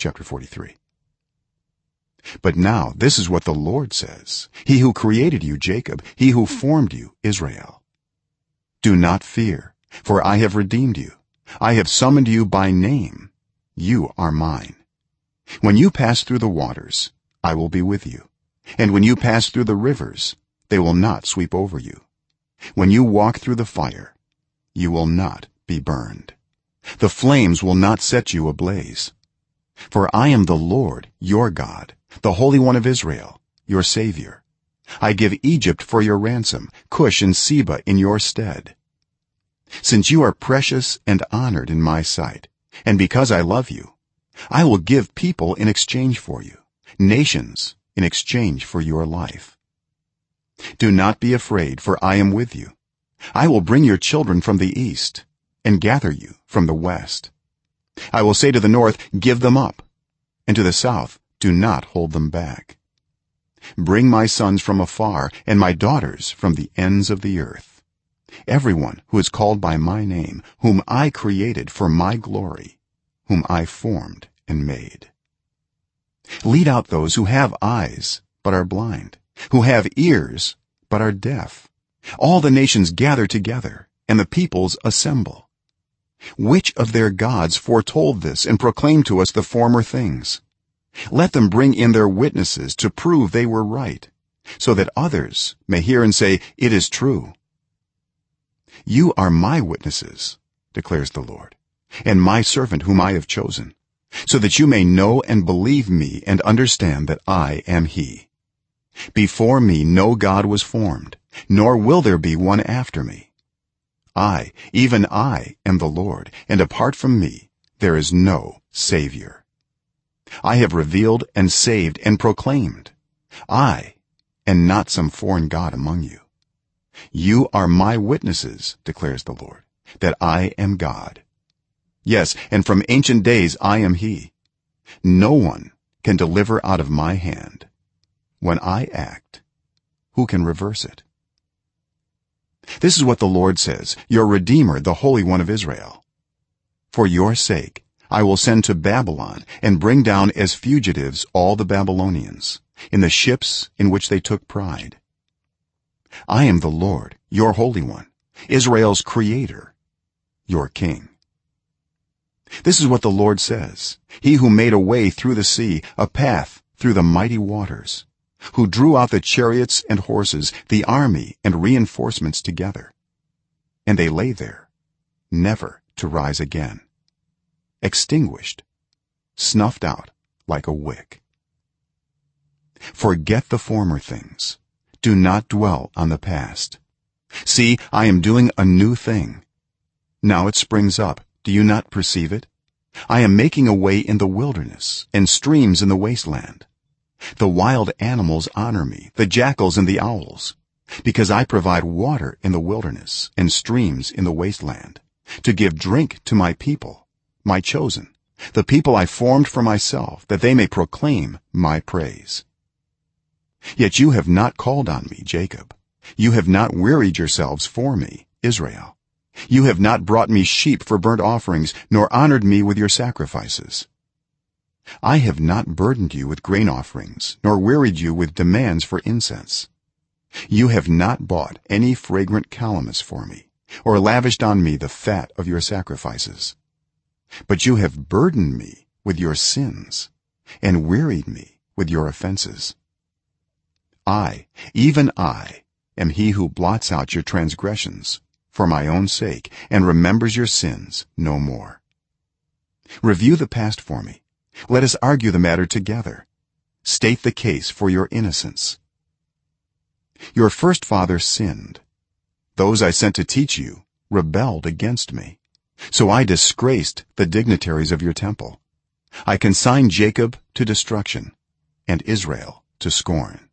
chapter 43 but now this is what the lord says. He who created you jacob he who formed you israel. Do not fear for i have redeemed you. I have summoned you by name. You are mine. When you pass through the waters i will be with you. And when you pass through the rivers they will not sweep over you. When you walk through the fire you will not be burned. The flames will not set you ablaze for i am the lord your god the holy one of israel your savior. I give egypt for your ransom cush and seba in your stead. Since you are precious and honored in my sight and because i love you i will give people in exchange for you nations in exchange for your life. Do not be afraid for i am with you. I will bring your children from the east and gather you from the west i will say to the north give them up. And to the south do not hold them back. Bring my sons from afar and my daughters from the ends of the earth. Everyone who is called by my name whom i created for my glory whom i formed and made. Lead out those who have eyes but are blind who have ears but are deaf. All the nations gather together and the peoples assemble which of their gods foretold this and proclaimed to us the former things? Let them bring in their witnesses to prove they were right so that others may hear and say it is true. You are my witnesses declares the lord and my servant whom i have chosen so that you may know and believe me and understand that i am he. Before me no god was formed nor will there be one after me i even i am the lord and apart from me there is no savior. I have revealed and saved and proclaimed. I and not some foreign god among you. You are my witnesses declares the lord that i am god. Yes and from ancient days i am he. No one can deliver out of my hand. When i act who can reverse it this is what the lord says your redeemer the holy one of israel. For your sake i will send to babylon and bring down as fugitives all the babylonians in the ships in which they took pride. I am the lord your holy one israel's creator your king. This is what the lord says he who made a way through the sea a path through the mighty waters who drew out the chariots and horses the army and reinforcements together. And they lay there never to rise again. Extinguished snuffed out like a wick. Forget the former things. Do not dwell on the past. See i am doing a new thing. Now it springs up. Do you not perceive it? I am making a way in the wilderness and streams in the wasteland the wild animals honor me the jackals and the owls because i provide water in the wilderness and streams in the wasteland to give drink to my people my chosen the people i formed for myself that they may proclaim my praise. Yet you have not called on me jacob. You have not wearied yourselves for me israel. You have not brought me sheep for burnt offerings nor honored me with your sacrifices i have not burdened you with grain offerings nor wearied you with demands for incense. You have not bought any fragrant calamus for me or lavished on me the fat of your sacrifices. But you have burdened me with your sins and wearied me with your offenses. I even i am he who blots out your transgressions for my own sake and remembers your sins no more. Review the past for me let us argue the matter together. State the case for your innocence. Your first father sinned. Those i sent to teach you rebelled against me. So i disgraced the dignitaries of your temple. I consigned jacob to destruction and israel to scorn